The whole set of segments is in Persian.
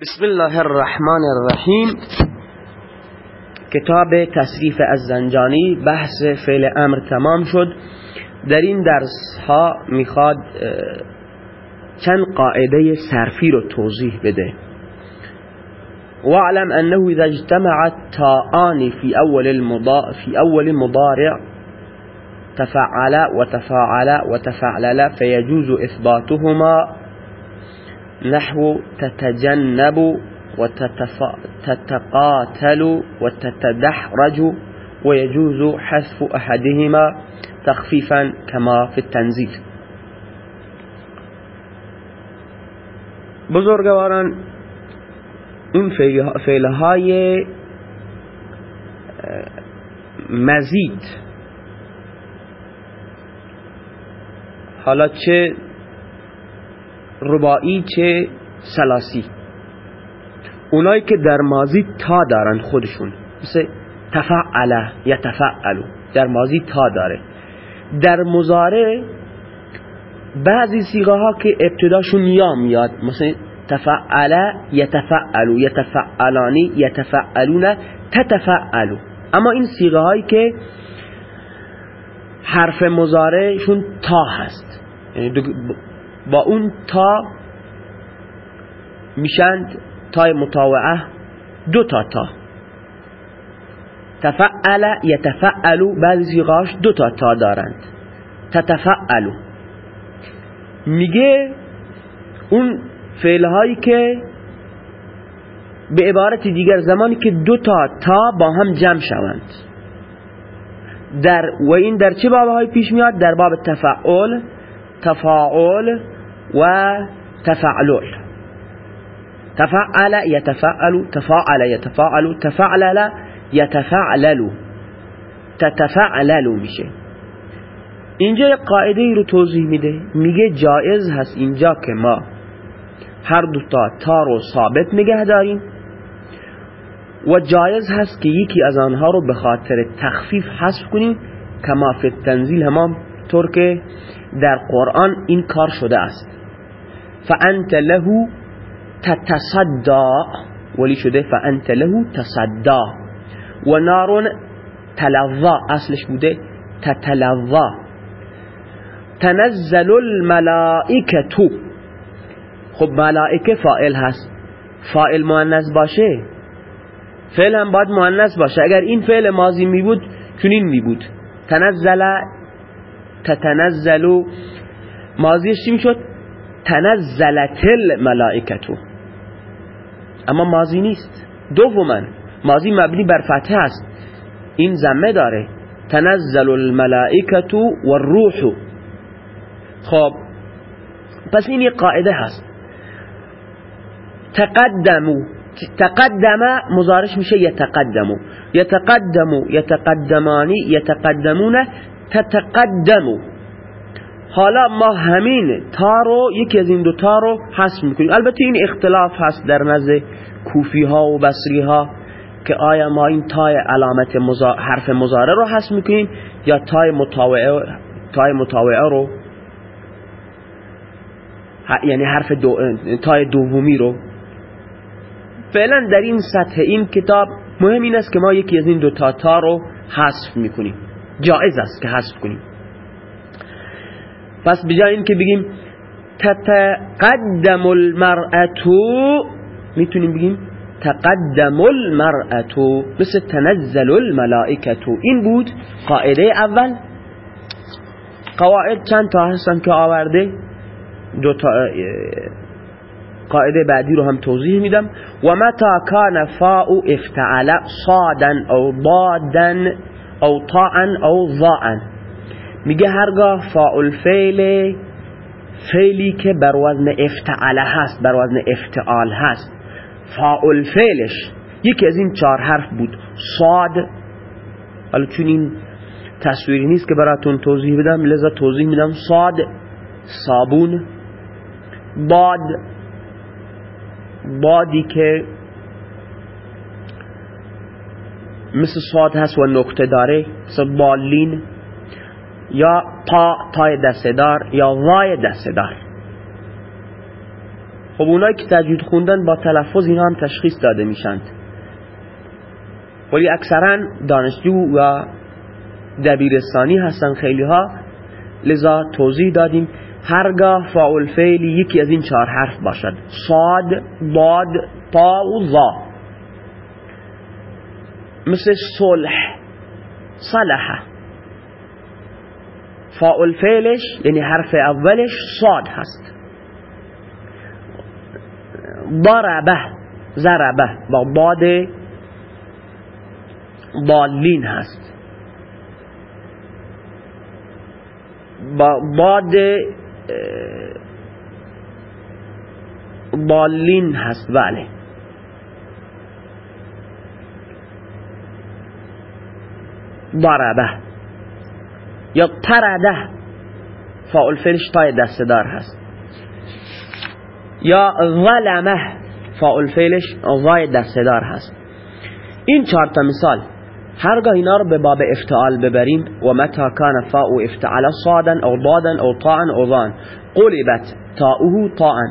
بسم الله الرحمن الرحیم. کتاب تصریف از زنجانی بحث فعل امر تمام شد. در این درس ها می‌خواد چند قاعده صرفی رو توضیح بده. واعلم انه اذا اجتمعت تاءان في اول المضارع في اول مضارع تفعل وتفاعل وتفعلل فيجوز اثباتهما نحو تتجنب وتتقاتل وتتدحرج ويجوز حذف أحدهما تخفيفا كما في التنزيل. بزرگواران این فعلهای مزید. حالا چه رباعی چه سلاسی. اونایی که در ماضی تا دارن خودشون. مثل تفعله یا تفعلو. در ماضی تا داره. در مزاره بعضی سیغه ها که ابتداشون یا میاد مثل تفعله یتفعلو یتفعلانی یتفعلون تتفعلو. اما این سیغه هایی که حرف مزارهشون تا هست. یعنی با اون تا میشند تای مطاوعه دو تا تا. تفعل یتفعلو بعضی سیغاش دو تا تا دارند. تتفعلو. میگه اون فعلهایی که به عبارت دیگر زمانی که دو تا تا با هم جمع شوند. در و این در چه بابهای پیش میاد؟ در باب تفعل تفاعل و تفعلل تفعل يتفعل تفاعل يتفاعل تفعلل يتفعلل تتفعلل میشه. اینجا یک قاعده ای رو توضیح میده. میگه جایز هست اینجا که ما هر دو تا تا رو ثابت نگه داریم و جایز هست که یکی از آنها رو به خاطر تخفیف حذف کنیم. کما فی تنزیل همام طور که در قرآن این کار شده است. فانت له تتصدا ولی شده فانت له تصدا و نار تلظا اصلش بوده تتلظا تنزل الملائکتو خب ملائکه فائل هست. فائل مؤنث باشه؟ فعل هم باید مؤنث باشه. اگر این فعل ماضی می بود چنین می بود. تنزل تتنزل ماضیش چی می‌شد تنزلت الملائکتو. اما ماضی نیست. دوما ماضی مبنی بر فتحه است. این زمه داره. تنزل الملائکتو والروح. خب پس این یک قاعده هست. تقدمو تقدم مزارش میشه یتقدمو. یتقدمو یتقدمانی یتقدمون تتقدمو. حالا ما همین تا رو یکی از این دو تا رو حذف می‌کنیم. البته این اختلاف هست در نزد کوفی ها و بصری ها که آیا ما این تای علامت مزا... حرف مزاره رو حذف می‌کنیم یا تای مطاوعه تای مطاوعه رو یعنی حرف دو... تای دومی رو. فعلا در این سطح این کتاب مهم این است که ما یکی از این دو تا تا رو حذف می‌کنیم. جائز است که حذف کنیم. پس بجای این که بگیم تتقدم المرأتو می‌تونیم بگیم تقدم المرأتو مثل تنزل الملائکتو این بود قاعده اول. قواعد چند تا هستن که آورده؟ دو تا قاعده بعدی رو هم توضیح میدم. و متا کان فاء افتعل صادا او ضادا او طاعا او ضاعا میگه هرگاه فاعل فعل فعلی که بر وزن افتعال هست بر وزن افتعال هست. فاعل فعلش یکی از این چهار حرف بود. صاد. حالا چون این تصویری نیست که براتون توضیح بدم لذا توضیح میدم. صاد. صابون. باد. بادی که مثل صاد هست و نقطه داره. مثل بالین. یا تا تای دستدار یا وای دستدار خب اونایی که تجوید خوندن با تلفظ اینا هم تشخیص داده میشند ولی اکثرا دانشجو و دبیرستانی هستن خیلی ها لذا توضیح دادیم هرگاه فاول فعلی یکی از این چهار حرف باشد. صاد ضاد تا و ظا مثل صلح صلح. فاول فعلش یعنی حرف اولش صاد هست. ضربه ضربه با باد بالین هست. با باد بالین هست بله. ضربه. یا ترده. فاول فلش تای دستدار هست. یا ظلمه. فاول فعلش وای دستدار هست. این چهار تا مثال. هرگاه اینا رو به باب افتعال ببریم و متا کان فاء افتعال صادا او ضادا او طاعا او ضان قلبت تاؤه طاعا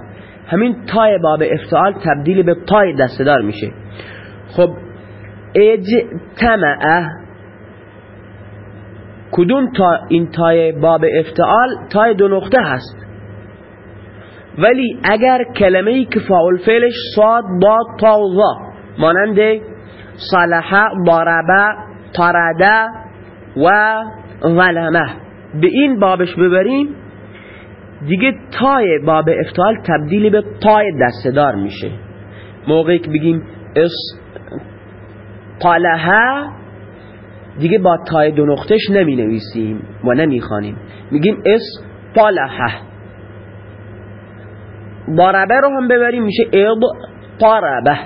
همین تای باب افتعال تبدیل به تای دستدار میشه. خب اجتمعه کدوم تا این تای باب افتعال تای دو نقطه هست. ولی اگر کلمه ای که فاول فعلش صاد با تا و مانند صلحه ضربه طرده و ظلمه به این بابش ببریم دیگه تای باب افتعال تبدیل به تای دستدار میشه. موقعی که بگیم اصطلح دیگه با تای دو نقطش نمی نویسیم و نمی خوانیم میگیم اصطلح. ضرب رو هم ببریم میشه اضطرب.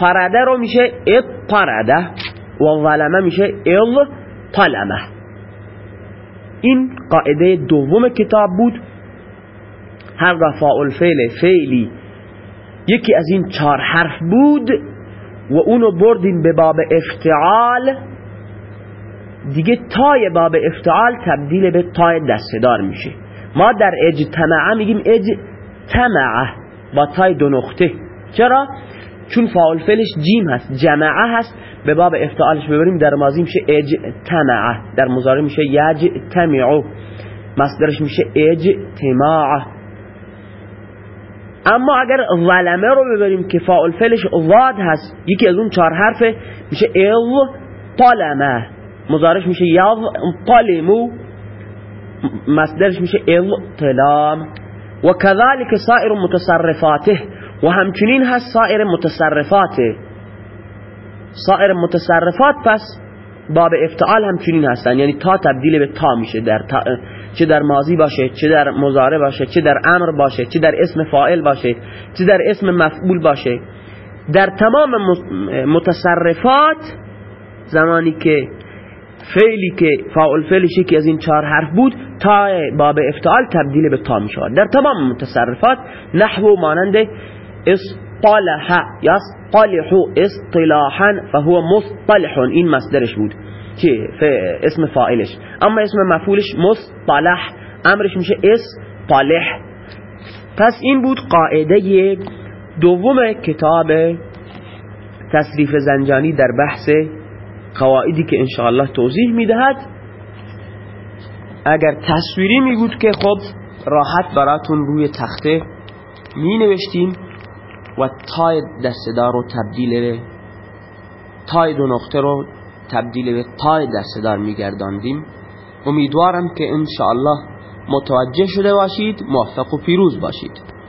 طرد رو میشه اضطرد و ظلم میشه اظطلم. این قاعده دوم کتاب بود. هر رفاع الفعل فعلی یکی از این چهار حرف بود و اونو بردیم به باب افتعال. دیگه تای باب افتعال تبدیل به تای دستدار میشه. ما در اجتماع میگیم اجتماع با تای دو نقطه. چرا؟ چون فاول فعلش جیم هست جمعه هست به باب افتعالش ببریم در ماضی میشه اجتماع در مضارع میشه یجتمعو مصدرش میشه اجتماع اما اگر ظلمه رو ببریم که فاعل فعلش ضاد هست یکی از اون چهار حرفه میشه اض طلمه. مضارش میشه یض طلمو مصدرش میشه اض طلام و كذلك سائر متصرفاته. و همچنین هست سائر متصرفاته. سائر متصرفات پس باب افتعال همچنین هستن. یعنی تا تبدیل به تا میشه. در تا چه در ماضی باشه چه در مضارع باشه چه در امر باشه چه در اسم فاعل باشه چه در اسم مفعول باشه. در تمام متصرفات زمانی که فعلی که فاعل فعلش که از این چهار حرف بود تا باب افتعال تبدیل به تا میشه در تمام متصرفات نحو مانند اصطلح یا اصطلحو اصطلاحا فهو مصطلح. این مصدرش بود چه اسم فاعلش. اما اسم مفعولش مصطلح. امرش میشه اصطلح. پس این بود قاعده دوم کتاب تصریف زنجانی در بحث قواعدی که انشاءالله توضیح می‌دهد. اگر تصویری می بود که خب راحت براتون روی تخته می نوشتیم و تای دستدار رو تبدیل به تای دو نقطه رو تبدیل به تای دستدار میگرداندیم. امیدوارم که انشاءالله متوجه شده باشید موفق و پیروز باشید.